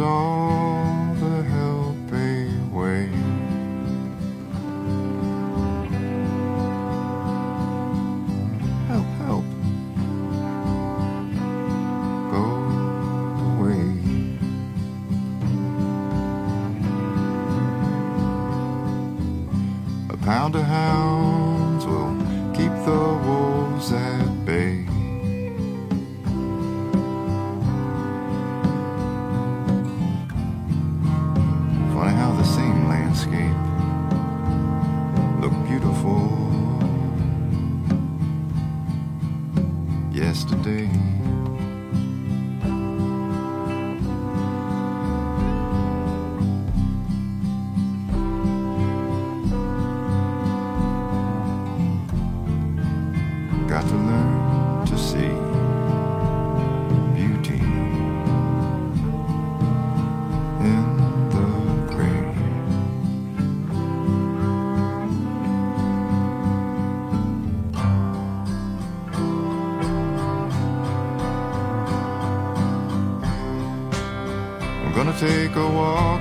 All the help away. Help, help. Go away. A pound of hounds will keep the wolves at bay.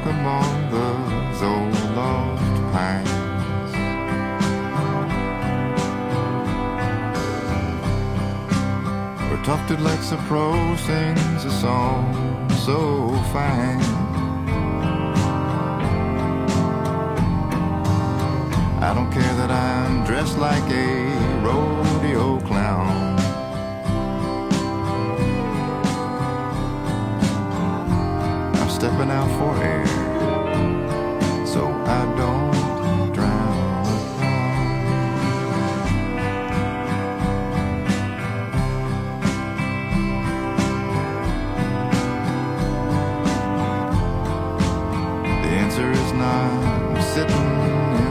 Among those old lost pines. Where tufted Lexapro sings a song so fine. I don't care that I'm dressed like a rodeo clown. Answer is not sitting in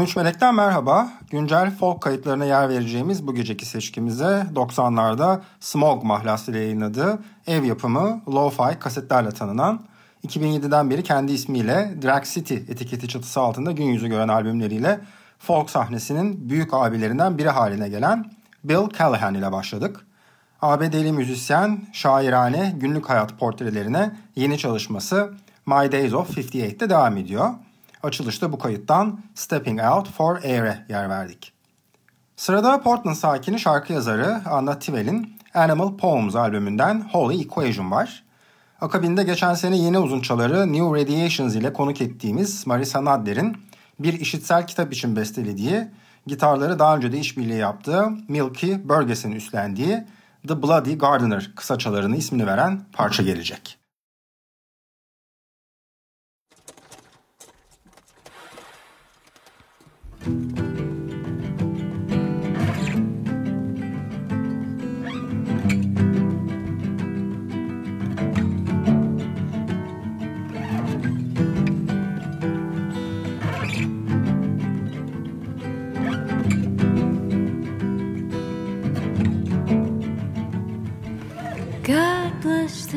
...13 Melek'ten merhaba. Güncel folk kayıtlarına yer vereceğimiz bu geceki seçkimize 90'larda Smog mahlasıyla yayınladığı ev yapımı lo-fi kasetlerle tanınan 2007'den beri kendi ismiyle Drag City etiketi çatısı altında gün yüzü gören albümleriyle folk sahnesinin büyük abilerinden biri haline gelen Bill Callahan ile başladık. ABD'li müzisyen, şairane, günlük hayat portrelerine yeni çalışması My Days of 58'te devam ediyor. Açılışta bu kayıttan Stepping Out for Air'e yer verdik. Sırada Portland sakini şarkı yazarı Anna Tivel'in Animal Poems albümünden Holy Equation var. Akabinde geçen sene yeni uzunçaları New Radiations ile konuk ettiğimiz Marisa Nadler'in bir işitsel kitap için bestelediği, gitarları daha önce de işbirliği yaptığı Milky Burgess'in üstlendiği The Bloody Gardener kısaçalarını ismini veren parça gelecek.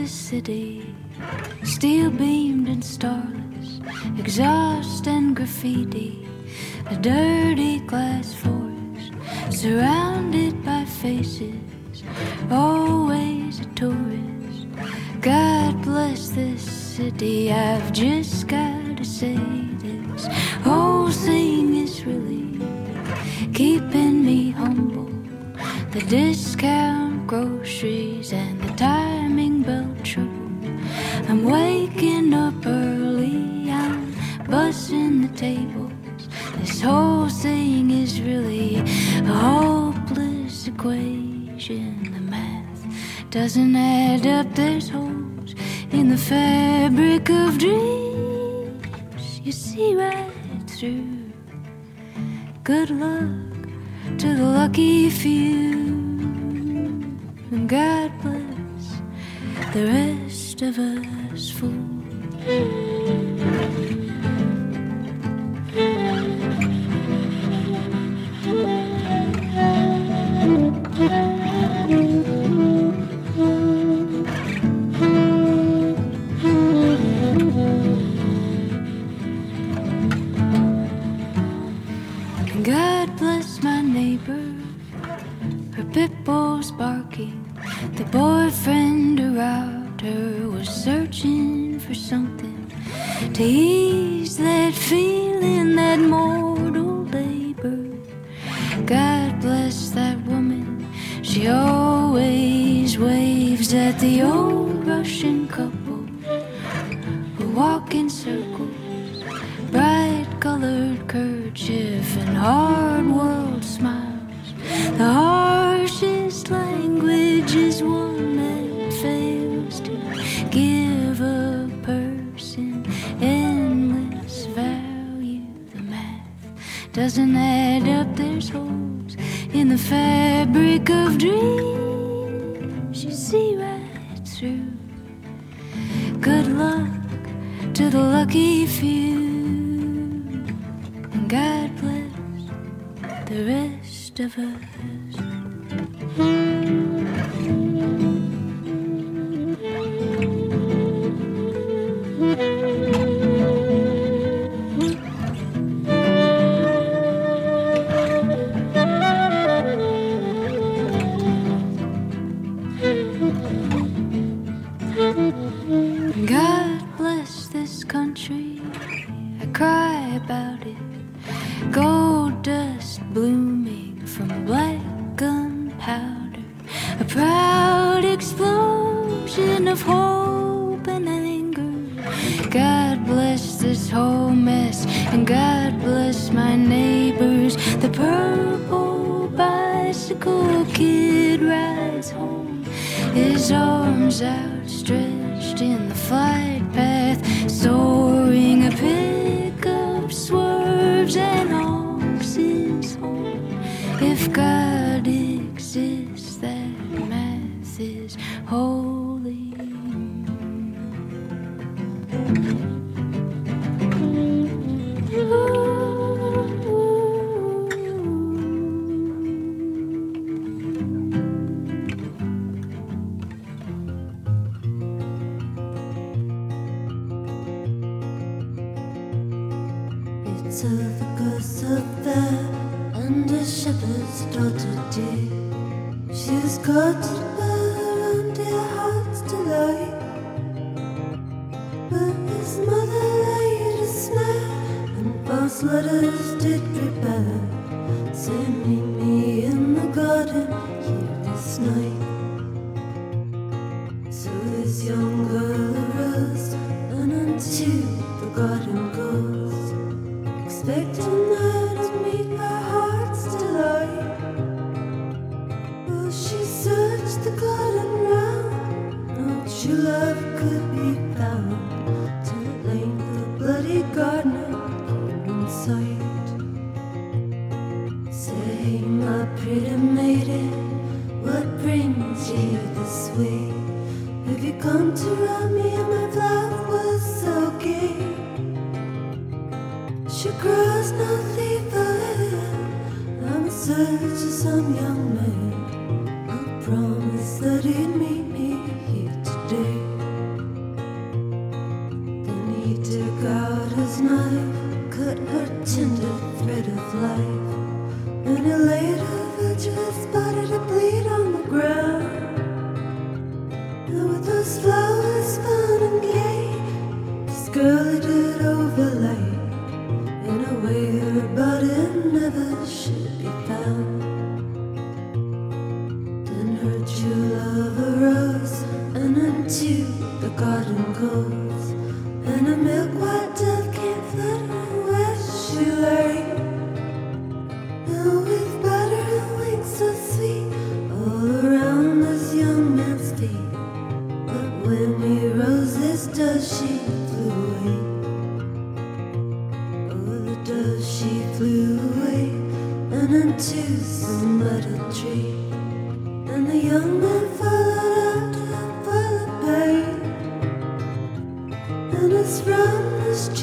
This city, steel beamed and starless, exhaust and graffiti, a dirty glass forest, surrounded by faces, always a tourist. God bless this city, I've just gotta say this whole thing is really keeping me humble. The discount groceries and I'm waking up early, I'm bussing the tables. This whole thing is really a hopeless equation. The math doesn't add up, there's holes in the fabric of dreams. You see right through. Good luck to the lucky few. And God bless the rest of us fools. Expecting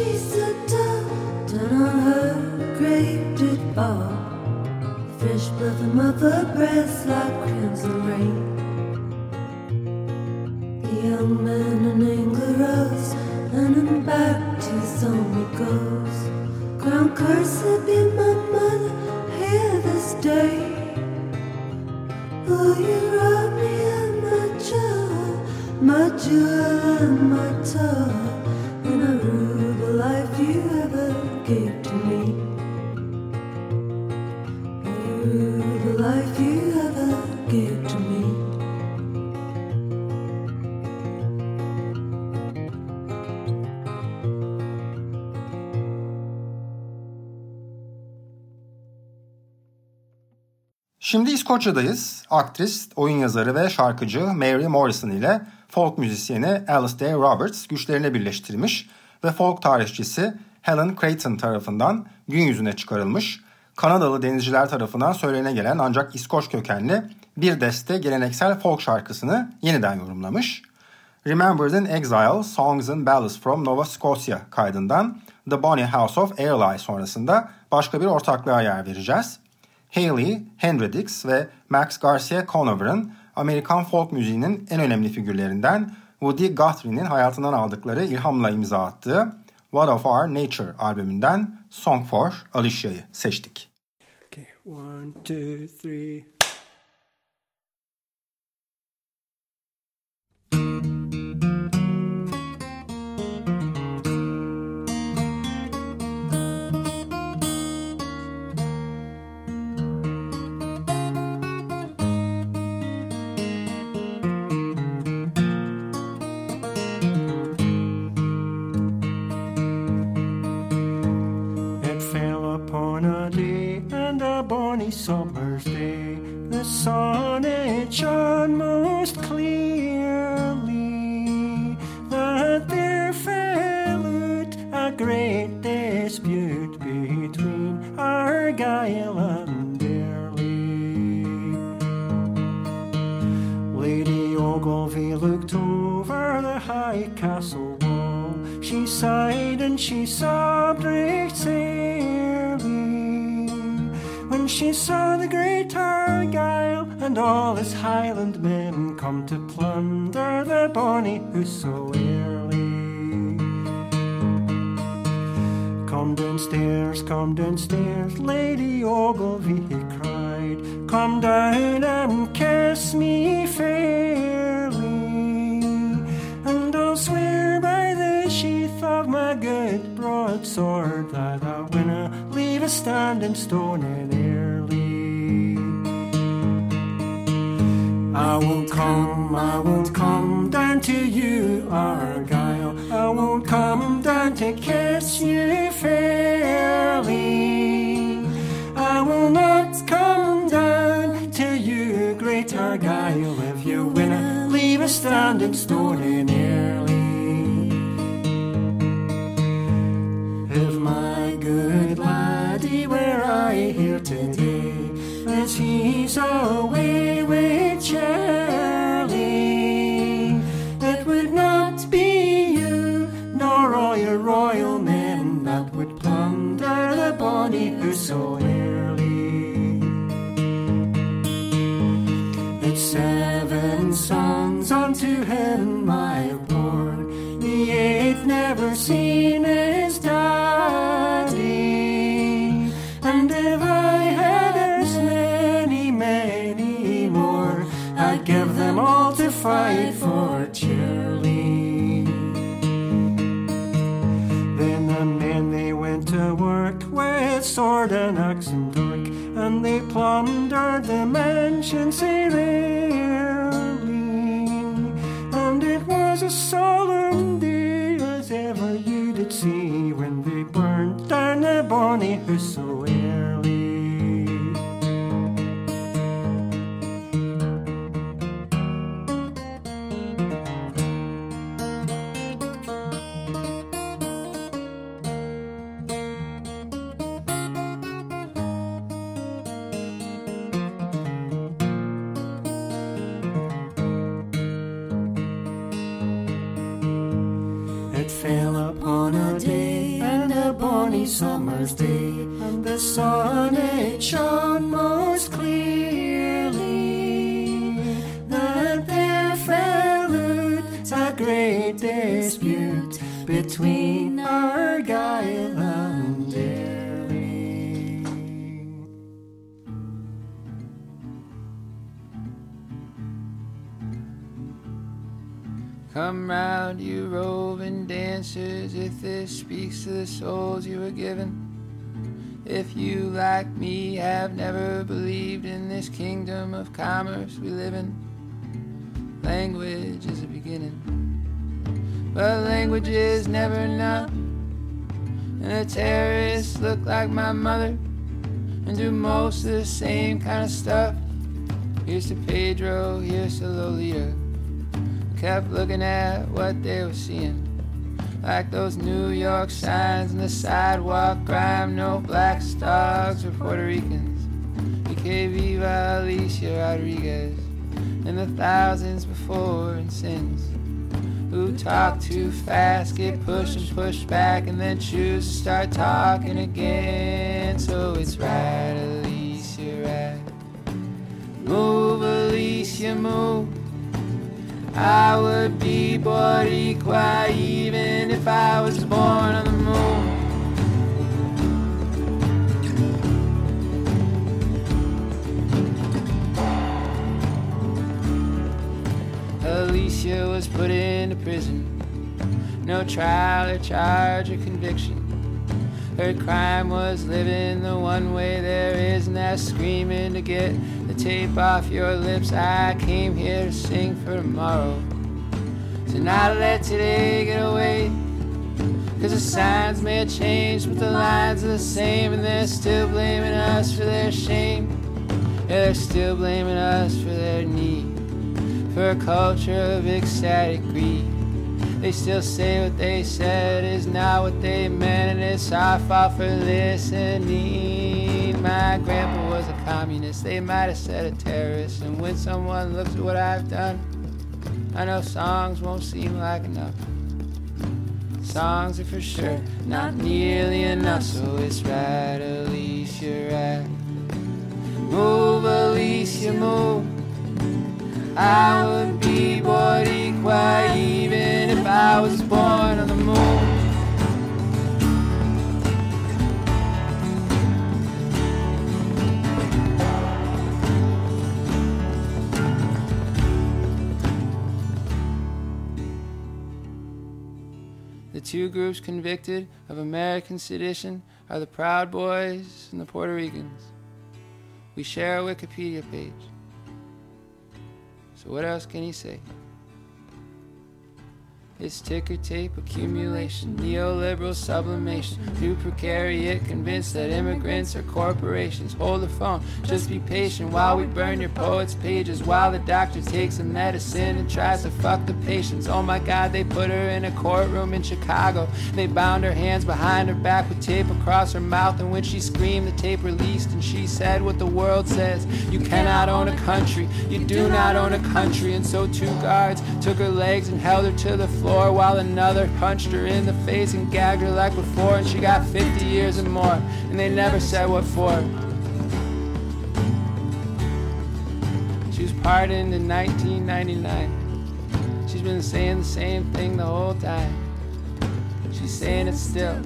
she's a doll, down on her grave did fall. Fish bluffing off her breast like crimson rain. The young man in anger rose, and him back to his own he goes. Ground been my mother here this day. Oh, you robbed me of my jewel, my jewel and my toe. Şimdi İskoçya'dayız. Aktris, oyun yazarı ve şarkıcı Mary Morrison ile folk müzisyeni Alistair Roberts güçlerini birleştirmiş ve folk tarihçisi Helen Creighton tarafından gün yüzüne çıkarılmış, Kanadalı denizciler tarafından söylene gelen ancak İskoç kökenli bir deste geleneksel folk şarkısını yeniden yorumlamış. Remembered in Exile, Songs and Ballads from Nova Scotia kaydından The Bonny House of Airlie sonrasında başka bir ortaklığa yer vereceğiz. Haley, Henry Dix ve Max Garcia Conover'ın Amerikan folk müziğinin en önemli figürlerinden Woody Guthrie'nin hayatından aldıkları ilhamla imza attığı What of Our Nature albümünden Song for Alicia'yı seçtik. Okay, one, two, three. Stone in early. If my good laddie were I here today, that he's away they plundered the mansion severely. And it was a solemn sun it shone most clearly that there fell out a great dispute between Argyle and Derry. Come round, you roving dancers, if this speaks to the souls you were given. If you, like me, have never believed in this kingdom of commerce we live in, language is a beginning. But language is never enough. And the terrorists look like my mother and do most of the same kind of stuff. Here's to Pedro, here's to Lolita. Kept looking at what they were seeing. Like those New York signs on the sidewalk, crime, no black dogs or Puerto Ricans. Que viva Alicia Rodriguez and the thousands before and since who talk too fast, get pushed and pushed back, and then choose to start talking again. So it's right, Alicia, right. Move, Alicia, move. I would be Boricua even if I was born on the moon. Alicia was put into prison. No trial or charge or conviction. Her crime was living the one way there is, and that's screaming to get tape off your lips. I came here to sing for tomorrow. To not let today get away. Cause the signs may have changed, but the lines are the same, and they're still blaming us for their shame. Yeah, they're still blaming us for their need for a culture of ecstatic greed. They still say what they said is not what they meant, and it's our fault for listening. My grandpa was a communist, they might have said a terrorist, and when someone looks at what I've done, I know songs won't seem like enough. Songs are for sure not nearly enough, so it's right, Alicia, right. Move, Alicia, move. I would be Boricua even if I was born on the moon. Two groups convicted of American sedition are the Proud Boys and the Puerto Ricans. We share a Wikipedia page. So what else can he say? It's ticker tape accumulation, neoliberal sublimation, new precariat, convinced that immigrants are corporations. Hold the phone, just be patient while we burn your poets' pages, while the doctor takes a medicine and tries to fuck the patients. Oh my god, they put her in a courtroom in Chicago. They bound her hands behind her back with tape across her mouth, and when she screamed, the tape released, and she said what the world says You cannot own a country, you do not own a country. And so two guards took her legs and held her to the floor while another punched her in the face and gagged her like before, and she got 50 years and more, and they never said what for. She was pardoned in 1999. She's been saying the same thing the whole time. She's saying it still.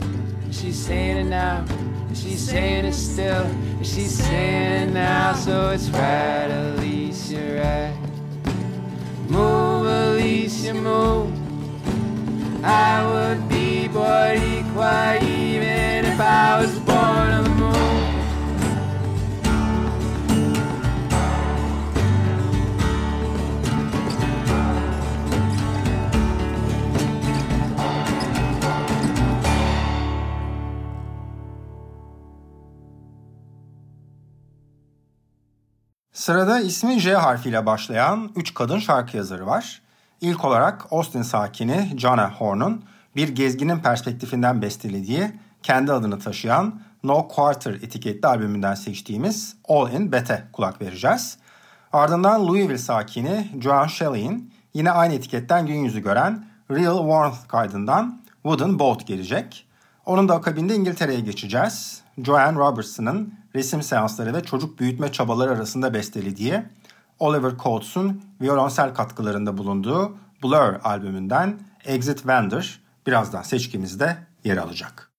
She's saying it now. She's saying it still. She's saying it now. So it's right, Alicia, right. Move, Alicia, move. I would be Boricua even if I was born on the. Sırada ismi J harfiyle başlayan 3 kadın şarkı yazarı var. İlk olarak Austin sakini Jana Horn'un bir gezginin perspektifinden bestelediği kendi adını taşıyan No Quarter etiketli albümünden seçtiğimiz All in Bet'e kulak vereceğiz. Ardından Louisville sakini Joan Shelley'in yine aynı etiketten gün yüzü gören Real Warmth kaydından Wooden Boat gelecek. Onun da akabinde İngiltere'ye geçeceğiz. Joanne Robertson'ın resim seansları ve çocuk büyütme çabaları arasında bestelediği Oliver Coates'un violonsel katkılarında bulunduğu Blur albümünden Exit Vendor birazdan seçkimizde yer alacak.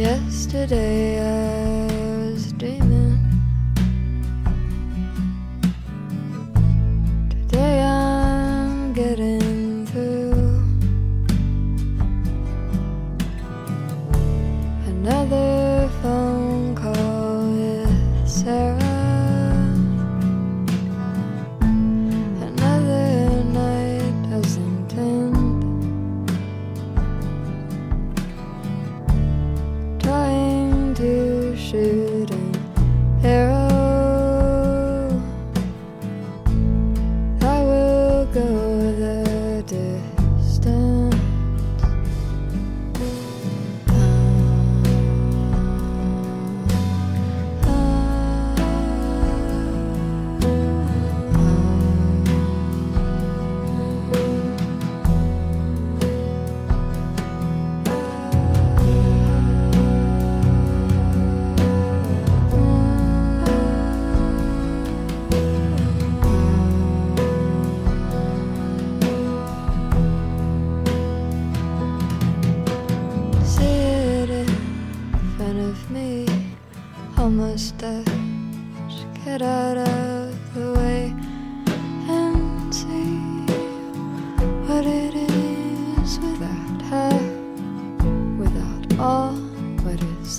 Yesterday I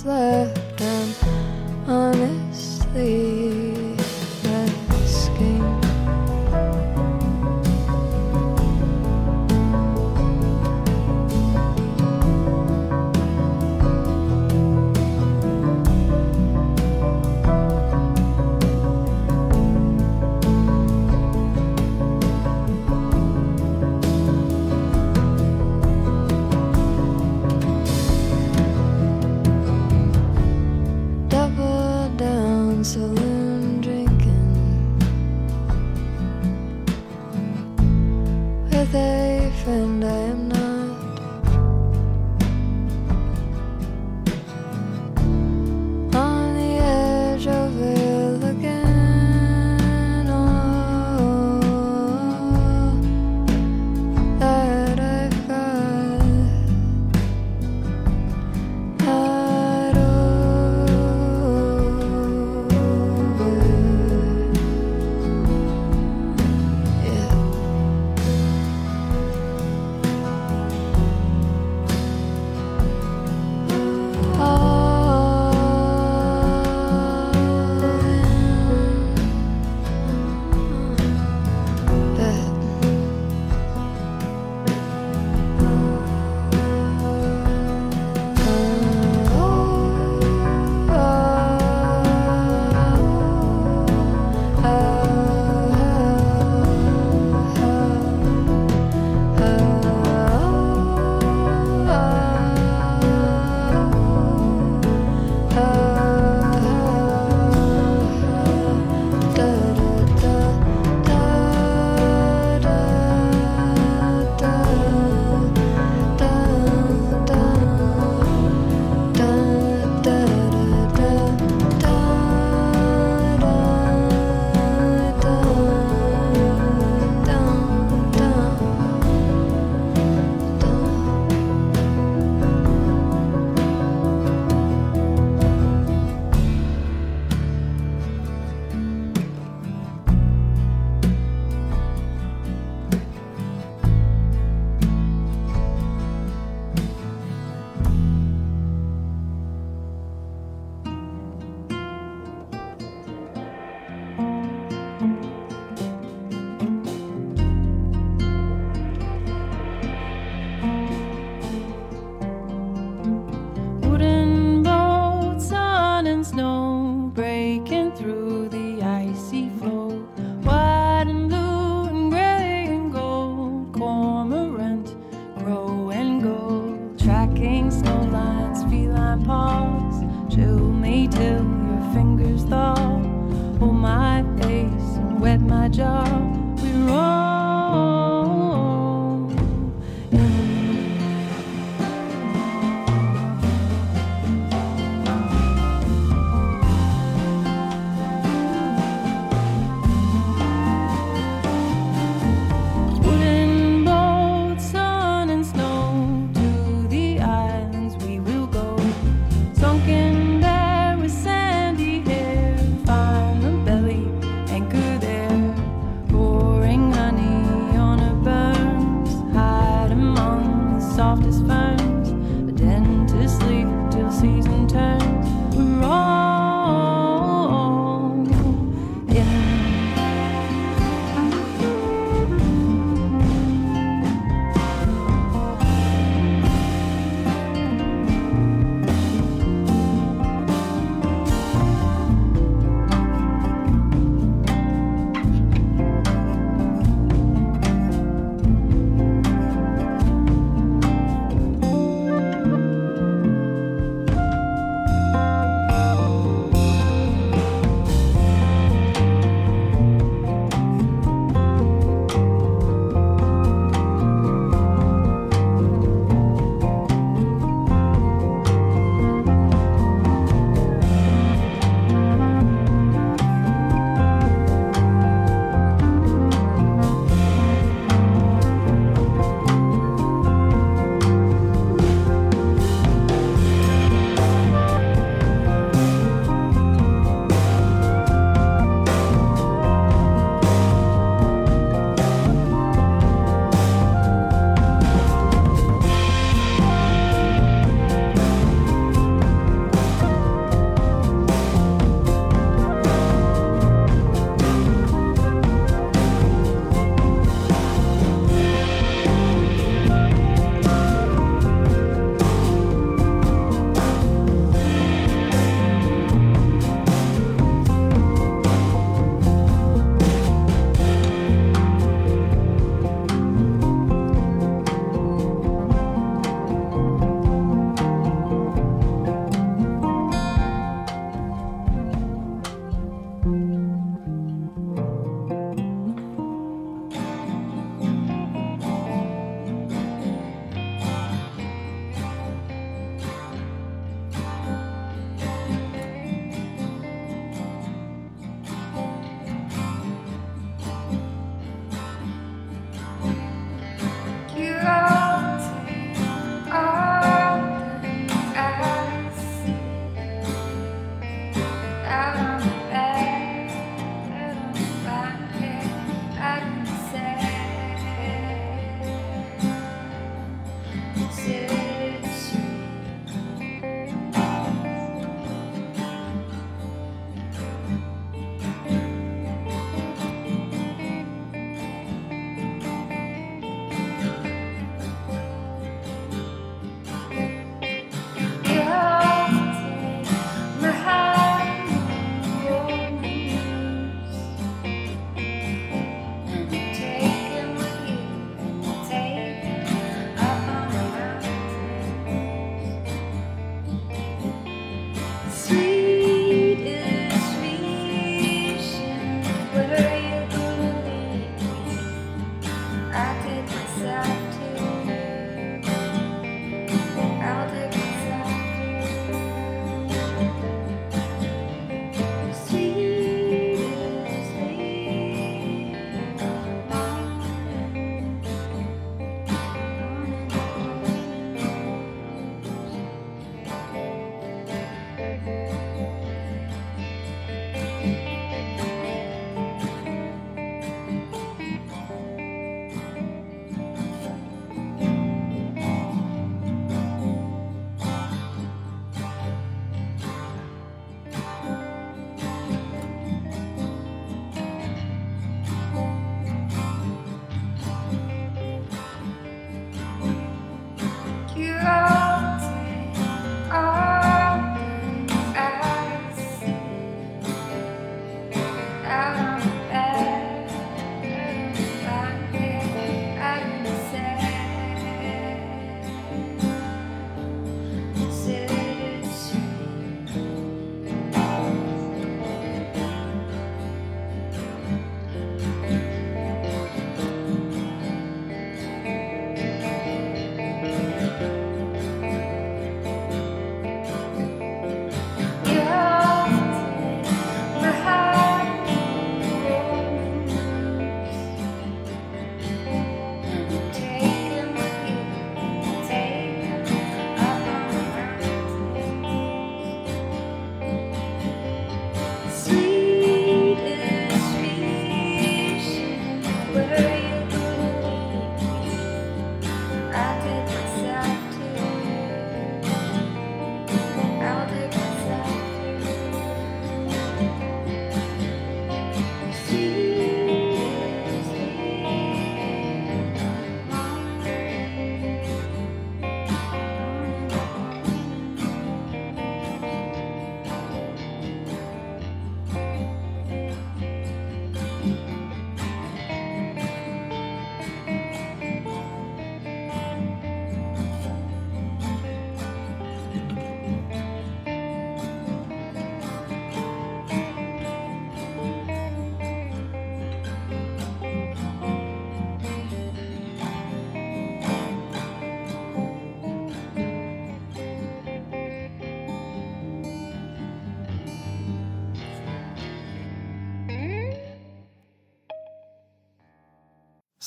left. I'm honestly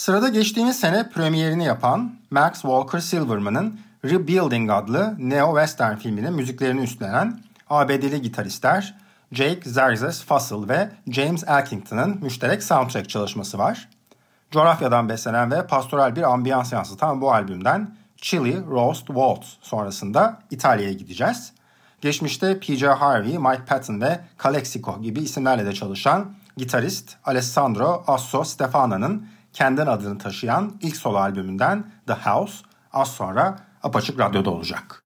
Sırada geçtiğimiz sene premierini yapan Max Walker Silverman'ın Rebuilding adlı neo-western filminin müziklerini üstlenen ABD'li gitaristler Jake Zarzes Fussell ve James Elkington'ın müşterek soundtrack çalışması var. Coğrafyadan beslenen ve pastoral bir ambiyans yansıtan bu albümden Chili Roast Waltz sonrasında İtalya'ya gideceğiz. Geçmişte PJ Harvey, Mike Patton ve Calexico gibi isimlerle de çalışan gitarist Alessandro Asso Stefana'nın kendi adını taşıyan ilk solo albümünden The House az sonra Apaçık Radyo'da olacak.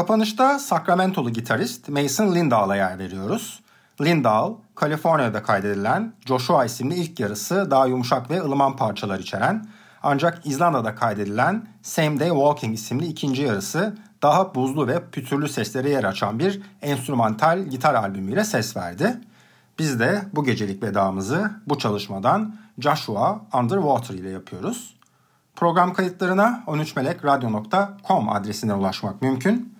Kapanışta Sacramento'lu gitarist Mason Lindall'a yer veriyoruz. Lindall, Kaliforniya'da kaydedilen Joshua isimli ilk yarısı daha yumuşak ve ılıman parçalar içeren ancak İzlanda'da kaydedilen Same Day Walking isimli ikinci yarısı daha buzlu ve pütürlü seslere yer açan bir enstrümantal gitar albümüyle ses verdi. Biz de bu gecelik vedamızı bu çalışmadan Joshua Underwater ile yapıyoruz. Program kayıtlarına 13melekradyo.com adresinden ulaşmak mümkün.